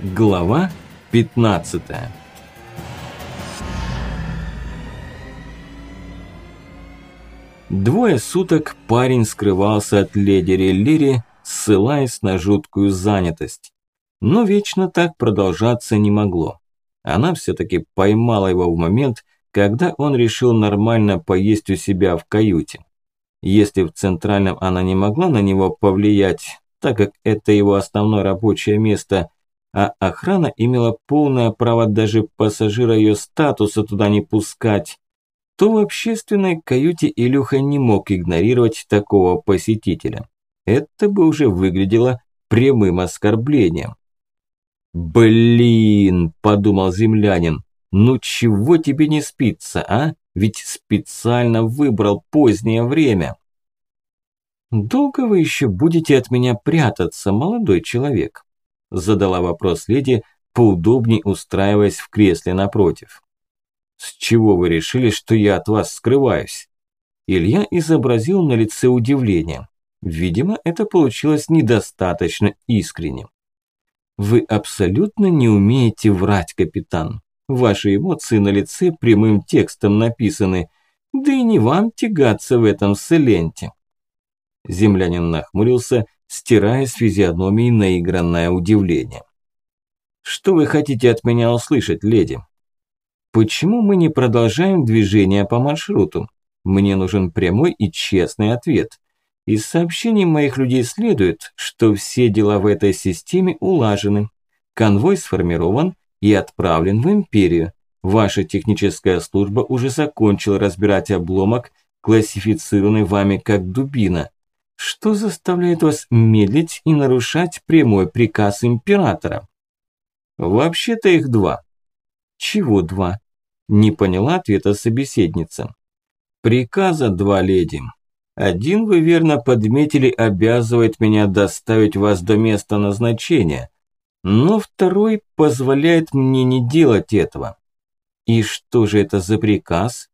Глава 15 Двое суток парень скрывался от леди Реллири, ссылаясь на жуткую занятость. Но вечно так продолжаться не могло. Она все-таки поймала его в момент, когда он решил нормально поесть у себя в каюте. Если в Центральном она не могла на него повлиять, так как это его основное рабочее место, а охрана имела полное право даже пассажира ее статуса туда не пускать, то в общественной каюте Илюха не мог игнорировать такого посетителя. Это бы уже выглядело прямым оскорблением. «Блин!» – подумал землянин. «Ну чего тебе не спится, а? Ведь специально выбрал позднее время». «Долго вы еще будете от меня прятаться, молодой человек?» Задала вопрос леди, поудобней устраиваясь в кресле напротив. «С чего вы решили, что я от вас скрываюсь?» Илья изобразил на лице удивление. Видимо, это получилось недостаточно искренним. «Вы абсолютно не умеете врать, капитан. Ваши эмоции на лице прямым текстом написаны. Да и не вам тягаться в этом селенте. Землянин нахмурился, стирая с физиономии наигранное удивление. «Что вы хотите от меня услышать, леди?» «Почему мы не продолжаем движение по маршруту? Мне нужен прямой и честный ответ. Из сообщений моих людей следует, что все дела в этой системе улажены. Конвой сформирован и отправлен в Империю. Ваша техническая служба уже закончила разбирать обломок, классифицированный вами как дубина. Что заставляет вас медлить и нарушать прямой приказ императора? Вообще-то их два. Чего два? Не поняла ответа собеседница. Приказа два, леди. Один, вы верно подметили, обязывает меня доставить вас до места назначения, но второй позволяет мне не делать этого. И что же это за приказ?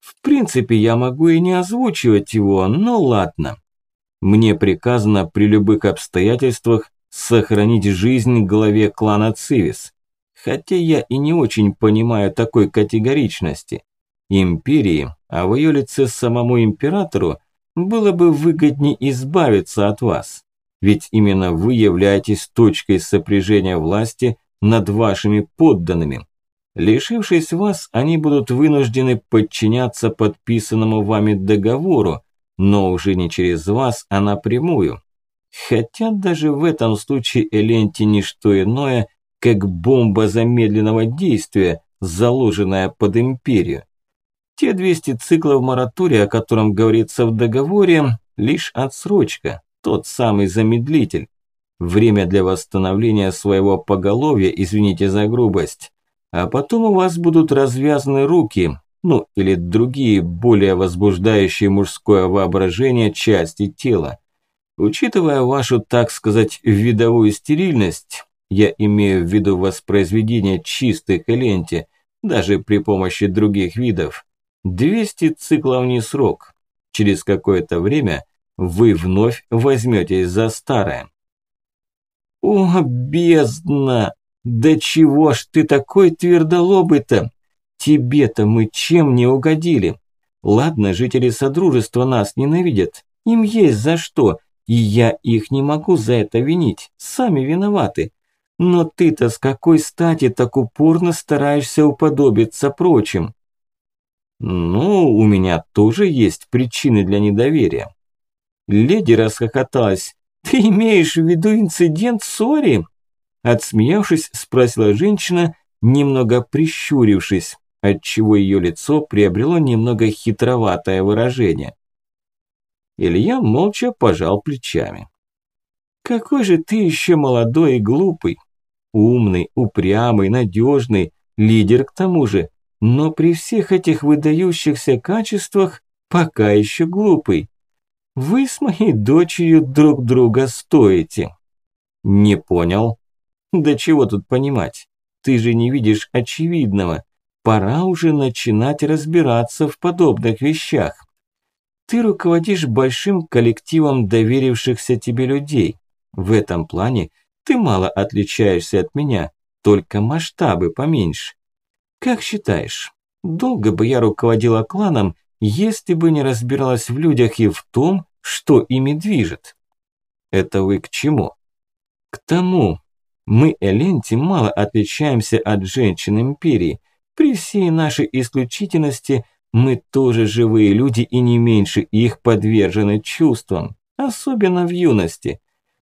В принципе, я могу и не озвучивать его, но ладно. Мне приказано при любых обстоятельствах сохранить жизнь главе клана Цивис. Хотя я и не очень понимаю такой категоричности. Империи, а в ее лице самому императору, было бы выгоднее избавиться от вас. Ведь именно вы являетесь точкой сопряжения власти над вашими подданными. Лишившись вас, они будут вынуждены подчиняться подписанному вами договору, но уже не через вас, а напрямую. Хотя даже в этом случае Эленти не что иное, как бомба замедленного действия, заложенная под империю. Те 200 циклов моратория, о котором говорится в договоре, лишь отсрочка, тот самый замедлитель. Время для восстановления своего поголовья, извините за грубость. А потом у вас будут развязаны руки, ну или другие более возбуждающие мужское воображение части тела. Учитывая вашу, так сказать, видовую стерильность, я имею в виду воспроизведение чистых эленти, даже при помощи других видов, 200 циклов не срок. Через какое-то время вы вновь возьметесь за старое. О, бездна! Да чего ж ты такой твердолобый-то? Тебе-то мы чем не угодили? Ладно, жители Содружества нас ненавидят. Им есть за что, и я их не могу за это винить. Сами виноваты. Но ты-то с какой стати так упорно стараешься уподобиться прочим? Ну, у меня тоже есть причины для недоверия. Леди расхохоталась. Ты имеешь в виду инцидент Сори? Отсмеявшись, спросила женщина, немного прищурившись отчего ее лицо приобрело немного хитроватое выражение. Илья молча пожал плечами. «Какой же ты еще молодой и глупый! Умный, упрямый, надежный, лидер к тому же, но при всех этих выдающихся качествах пока еще глупый. Вы с моей дочерью друг друга стоите». «Не понял». «Да чего тут понимать? Ты же не видишь очевидного пора уже начинать разбираться в подобных вещах. Ты руководишь большим коллективом доверившихся тебе людей. В этом плане ты мало отличаешься от меня, только масштабы поменьше. Как считаешь, долго бы я руководила кланом, если бы не разбиралась в людях и в том, что ими движет? Это вы к чему? К тому, мы, Эленти, мало отличаемся от женщин Империи. При всей нашей исключительности мы тоже живые люди и не меньше их подвержены чувствам, особенно в юности.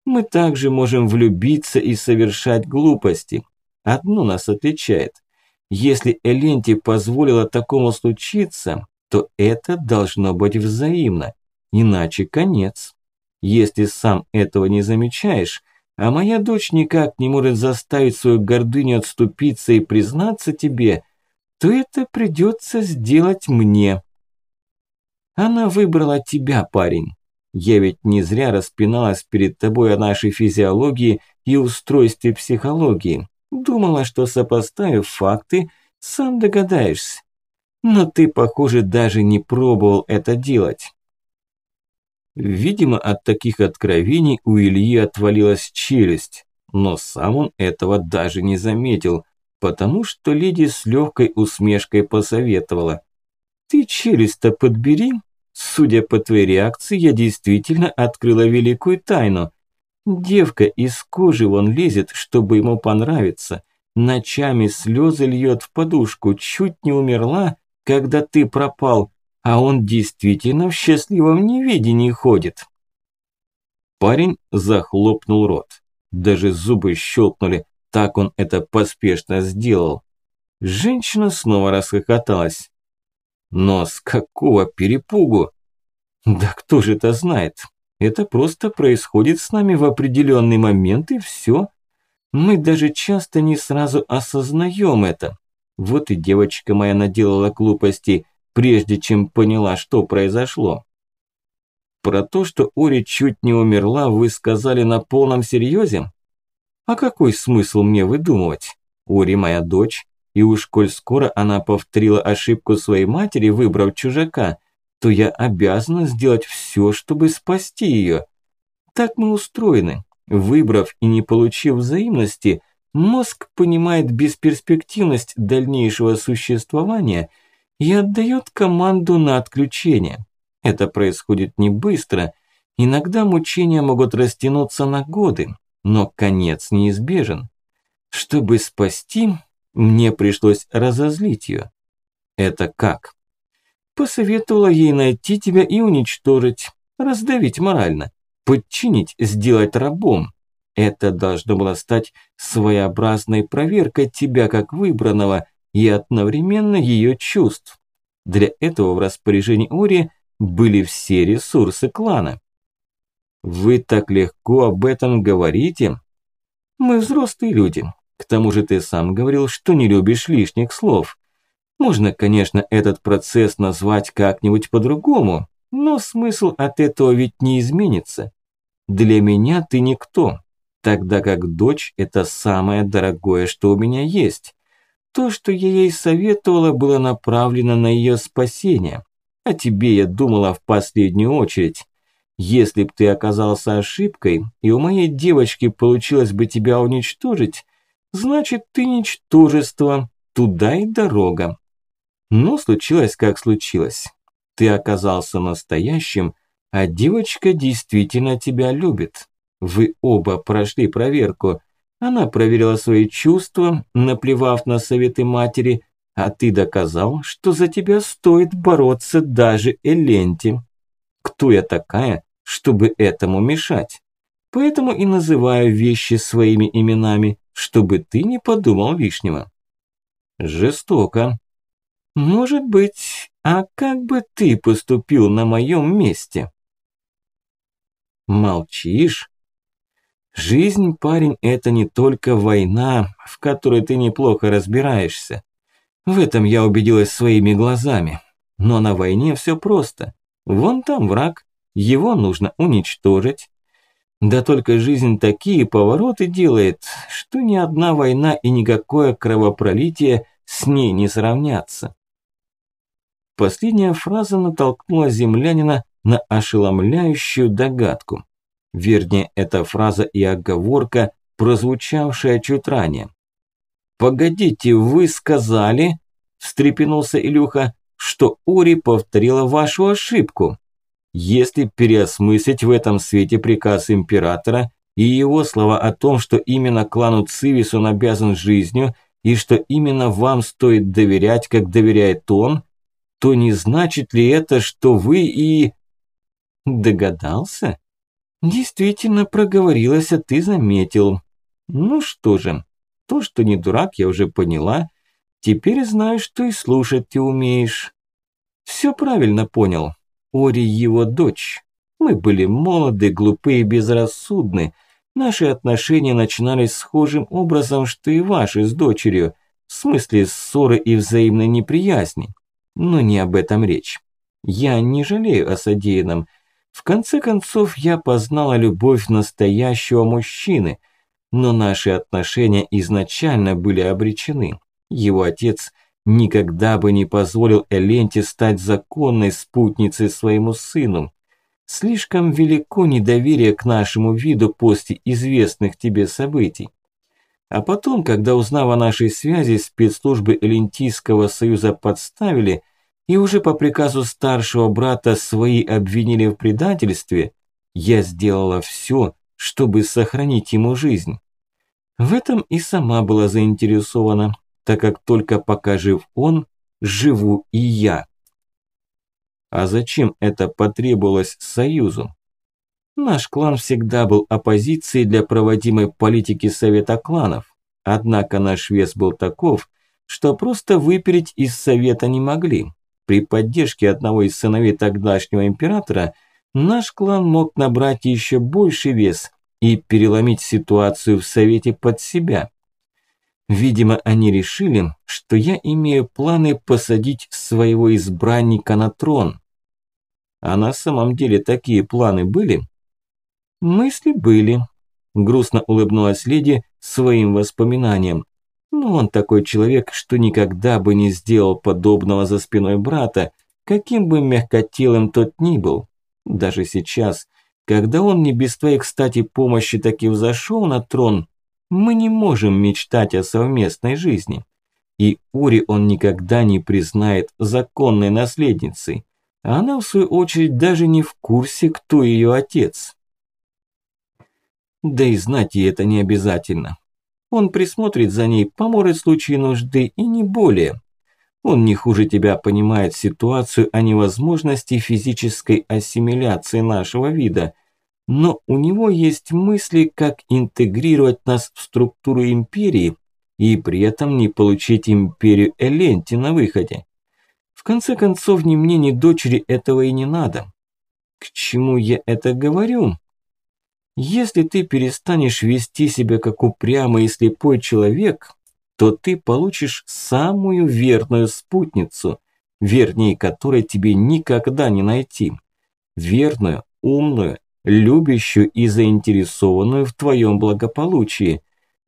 Мы также можем влюбиться и совершать глупости. Одно нас отличает. Если Эленти позволила такому случиться, то это должно быть взаимно, иначе конец. Если сам этого не замечаешь, а моя дочь никак не может заставить свою гордыню отступиться и признаться тебе, то это придется сделать мне. Она выбрала тебя, парень. Я ведь не зря распиналась перед тобой о нашей физиологии и устройстве психологии. Думала, что сопоставив факты, сам догадаешься. Но ты, похоже, даже не пробовал это делать. Видимо, от таких откровений у Ильи отвалилась челюсть, но сам он этого даже не заметил, потому что леди с легкой усмешкой посоветовала. «Ты челюсть-то подбери. Судя по твоей реакции, я действительно открыла великую тайну. Девка из кожи вон лезет, чтобы ему понравиться. Ночами слезы льет в подушку, чуть не умерла, когда ты пропал, а он действительно в счастливом неведении ходит. Парень захлопнул рот. Даже зубы щелкнули, так он это поспешно сделал. Женщина снова расхохоталась. Но с какого перепугу? Да кто же это знает? Это просто происходит с нами в определенный момент и все. Мы даже часто не сразу осознаем это. Вот и девочка моя наделала глупостей, прежде чем поняла, что произошло. Про то, что Ори чуть не умерла, вы сказали на полном серьезе? А какой смысл мне выдумывать? Ори моя дочь, и уж коль скоро она повторила ошибку своей матери, выбрав чужака, то я обязана сделать все, чтобы спасти ее. Так мы устроены. Выбрав и не получив взаимности, мозг понимает бесперспективность дальнейшего существования – и отдает команду на отключение. Это происходит не быстро, иногда мучения могут растянуться на годы, но конец неизбежен. Чтобы спасти, мне пришлось разозлить ее. Это как? Посоветовала ей найти тебя и уничтожить, раздавить морально, подчинить, сделать рабом. Это должно было стать своеобразной проверкой тебя как выбранного, и одновременно ее чувств. Для этого в распоряжении Ори были все ресурсы клана. Вы так легко об этом говорите? Мы взрослые люди. К тому же ты сам говорил, что не любишь лишних слов. Можно, конечно, этот процесс назвать как-нибудь по-другому, но смысл от этого ведь не изменится. Для меня ты никто, тогда как дочь – это самое дорогое, что у меня есть. То, что я ей советовала, было направлено на ее спасение. А тебе я думала в последнюю очередь. Если б ты оказался ошибкой, и у моей девочки получилось бы тебя уничтожить, значит ты ничтожество, туда и дорога. Но случилось как случилось. Ты оказался настоящим, а девочка действительно тебя любит. Вы оба прошли проверку, она проверила свои чувства, наплевав на советы матери, а ты доказал, что за тебя стоит бороться даже Эленти. Кто я такая, чтобы этому мешать? Поэтому и называю вещи своими именами, чтобы ты не подумал лишнего. Жестоко. Может быть, а как бы ты поступил на моем месте? Молчишь? Жизнь, парень, это не только война, в которой ты неплохо разбираешься. В этом я убедилась своими глазами. Но на войне все просто. Вон там враг, его нужно уничтожить. Да только жизнь такие повороты делает, что ни одна война и никакое кровопролитие с ней не сравнятся. Последняя фраза натолкнула землянина на ошеломляющую догадку. Вернее, эта фраза и оговорка прозвучавшее чуть ранее. «Погодите, вы сказали...» – встрепенулся Илюха, – что Ори повторила вашу ошибку. Если переосмыслить в этом свете приказ императора и его слова о том, что именно клану Цивис он обязан жизнью и что именно вам стоит доверять, как доверяет он, то не значит ли это, что вы и... Догадался? Действительно проговорилась, а ты заметил. Ну что же, то, что не дурак, я уже поняла. Теперь знаю, что и слушать ты умеешь. Все правильно понял. Ори его дочь. Мы были молоды, глупы и безрассудны. Наши отношения начинались схожим образом, что и ваши с дочерью, в смысле ссоры и взаимной неприязни. Но не об этом речь. Я не жалею о содеянном. В конце концов, я познала любовь настоящего мужчины, но наши отношения изначально были обречены. Его отец никогда бы не позволил Эленте стать законной спутницей своему сыну. Слишком велико недоверие к нашему виду после известных тебе событий. А потом, когда узнав о нашей связи, спецслужбы Элентийского союза подставили и уже по приказу старшего брата свои обвинили в предательстве, я сделала все, чтобы сохранить ему жизнь. В этом и сама была заинтересована, так как только пока жив он, живу и я. А зачем это потребовалось Союзу? Наш клан всегда был оппозицией для проводимой политики Совета кланов, однако наш вес был таков, что просто выпереть из Совета не могли. При поддержке одного из сыновей тогдашнего императора наш клан мог набрать еще больший вес и переломить ситуацию в Совете под себя. Видимо, они решили, что я имею планы посадить своего избранника на трон. А на самом деле такие планы были? Мысли были. Грустно улыбнулась леди своим воспоминаниям. Но он такой человек, что никогда бы не сделал подобного за спиной брата, каким бы мягкотелым тот ни был. Даже сейчас, когда он не без твоей, кстати, помощи таки взошел на трон, мы не можем мечтать о совместной жизни. И Ури он никогда не признает законной наследницей. А она, в свою очередь, даже не в курсе, кто ее отец. Да и знать ей это не обязательно. Он присмотрит за ней, поможет в случае нужды и не более. Он не хуже тебя понимает ситуацию о невозможности физической ассимиляции нашего вида, но у него есть мысли, как интегрировать нас в структуру империи и при этом не получить империю Эленти на выходе. В конце концов, ни мне, ни дочери этого и не надо. К чему я это говорю? Если ты перестанешь вести себя как упрямый и слепой человек, то ты получишь самую верную спутницу, вернее которой тебе никогда не найти. Верную, умную, любящую и заинтересованную в твоем благополучии.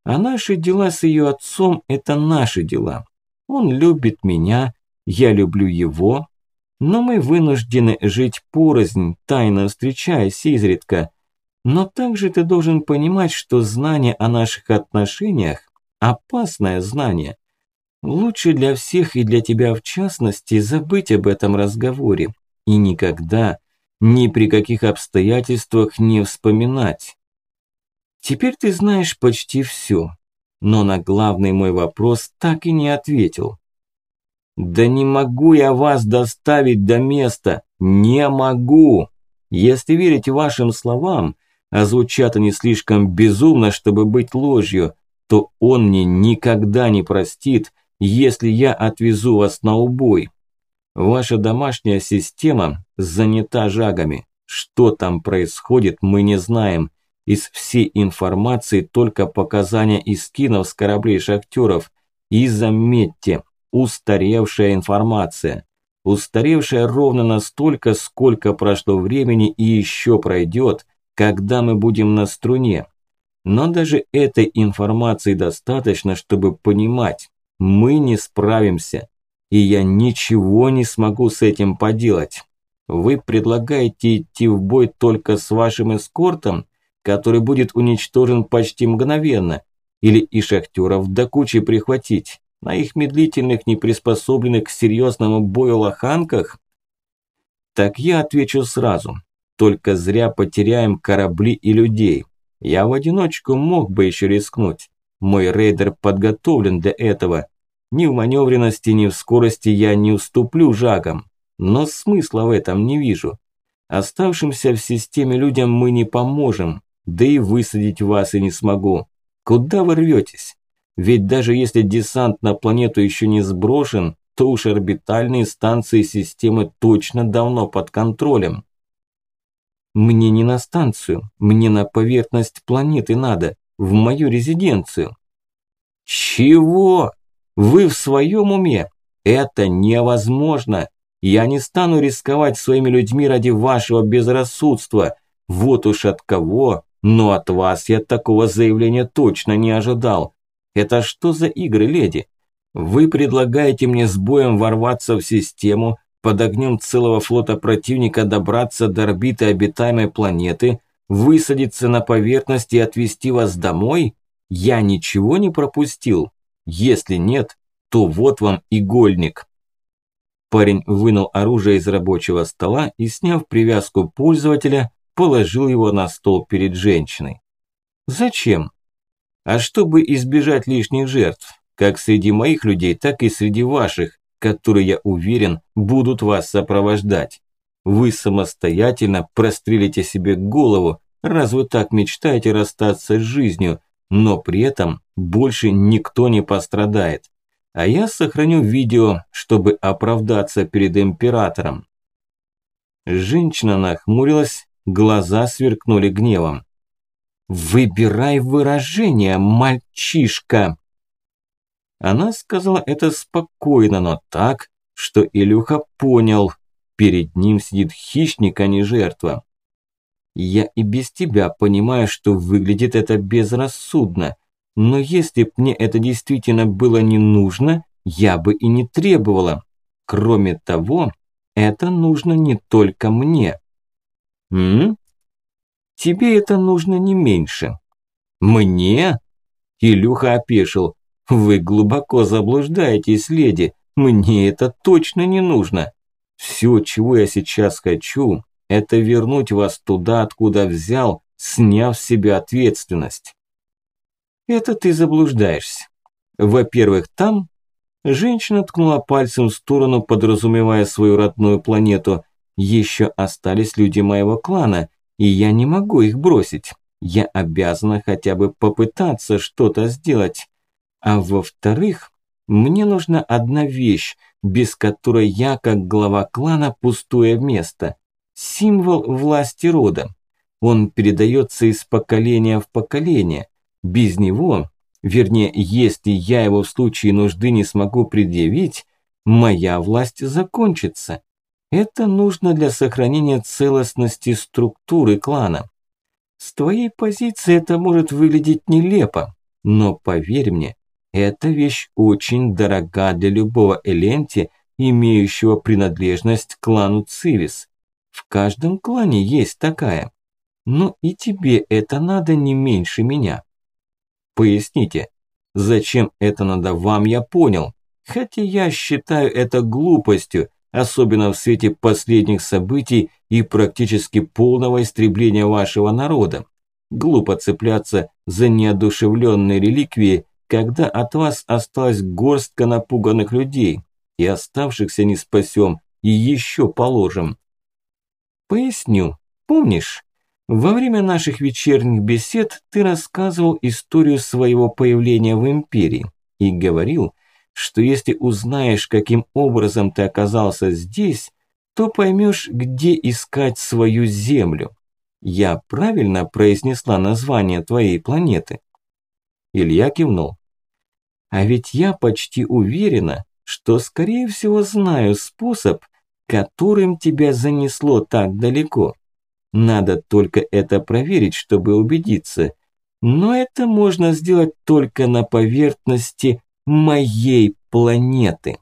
А наши дела с ее отцом – это наши дела. Он любит меня, я люблю его, но мы вынуждены жить порознь, тайно встречаясь изредка. Но также ты должен понимать, что знание о наших отношениях – опасное знание. Лучше для всех и для тебя в частности забыть об этом разговоре и никогда – ни при каких обстоятельствах не вспоминать. Теперь ты знаешь почти все, но на главный мой вопрос так и не ответил. Да не могу я вас доставить до места, не могу. Если верить вашим словам, а звучат они слишком безумно, чтобы быть ложью, то он мне никогда не простит, если я отвезу вас на убой. Ваша домашняя система занята жагами. Что там происходит, мы не знаем. Из всей информации только показания из кинов с кораблей шахтеров. И заметьте, устаревшая информация. Устаревшая ровно настолько, сколько прошло времени и еще пройдет, когда мы будем на струне. Но даже этой информации достаточно, чтобы понимать, мы не справимся и я ничего не смогу с этим поделать. Вы предлагаете идти в бой только с вашим эскортом? который будет уничтожен почти мгновенно, или и шахтеров до кучи прихватить, на их медлительных, не приспособленных к серьезному бою лоханках? Так я отвечу сразу. Только зря потеряем корабли и людей. Я в одиночку мог бы еще рискнуть. Мой рейдер подготовлен для этого. Ни в маневренности, ни в скорости я не уступлю жагам. Но смысла в этом не вижу. Оставшимся в системе людям мы не поможем. Да и высадить вас и не смогу. Куда вы рветесь? Ведь даже если десант на планету еще не сброшен, то уж орбитальные станции системы точно давно под контролем. Мне не на станцию, мне на поверхность планеты надо, в мою резиденцию. Чего? Вы в своем уме? Это невозможно. Я не стану рисковать своими людьми ради вашего безрассудства. Вот уж от кого, но от вас я такого заявления точно не ожидал. Это что за игры, леди? Вы предлагаете мне с боем ворваться в систему, под огнем целого флота противника добраться до орбиты обитаемой планеты, высадиться на поверхность и отвезти вас домой? Я ничего не пропустил? Если нет, то вот вам игольник. Парень вынул оружие из рабочего стола и, сняв привязку пользователя, положил его на стол перед женщиной. Зачем? А чтобы избежать лишних жертв, как среди моих людей, так и среди ваших, которые, я уверен, будут вас сопровождать. Вы самостоятельно прострелите себе голову, раз вы так мечтаете расстаться с жизнью, но при этом больше никто не пострадает. А я сохраню видео, чтобы оправдаться перед императором. Женщина нахмурилась, глаза сверкнули гневом. «Выбирай выражение, мальчишка!» Она сказала это спокойно, но так, что Илюха понял, перед ним сидит хищник, а не жертва. Я и без тебя понимаю, что выглядит это безрассудно, но если б мне это действительно было не нужно, я бы и не требовала. Кроме того, это нужно не только мне. М? Тебе это нужно не меньше. Мне? Илюха опешил. Вы глубоко заблуждаетесь, леди. Мне это точно не нужно. Все, чего я сейчас хочу, это вернуть вас туда, откуда взял, сняв с себя ответственность. Это ты заблуждаешься. Во-первых, там женщина ткнула пальцем в сторону, подразумевая свою родную планету. Еще остались люди моего клана, и я не могу их бросить. Я обязана хотя бы попытаться что-то сделать. А во-вторых, мне нужна одна вещь, без которой я, как глава клана, пустое место. Символ власти рода. Он передается из поколения в поколение. Без него, вернее, если я его в случае нужды не смогу предъявить, моя власть закончится. Это нужно для сохранения целостности структуры клана. С твоей позиции это может выглядеть нелепо, но поверь мне, эта вещь очень дорога для любого Эленти, имеющего принадлежность к клану Цивис. В каждом клане есть такая. Но и тебе это надо не меньше меня. Поясните, зачем это надо вам, я понял. Хотя я считаю это глупостью, особенно в свете последних событий и практически полного истребления вашего народа. Глупо цепляться за неодушевленные реликвии, когда от вас осталась горстка напуганных людей, и оставшихся не спасем, и еще положим. Поясню. Помнишь, во время наших вечерних бесед ты рассказывал историю своего появления в Империи и говорил, что если узнаешь, каким образом ты оказался здесь, то поймешь, где искать свою землю. Я правильно произнесла название твоей планеты?» Илья кивнул. «А ведь я почти уверена, что, скорее всего, знаю способ, которым тебя занесло так далеко. Надо только это проверить, чтобы убедиться. Но это можно сделать только на поверхности моей планеты.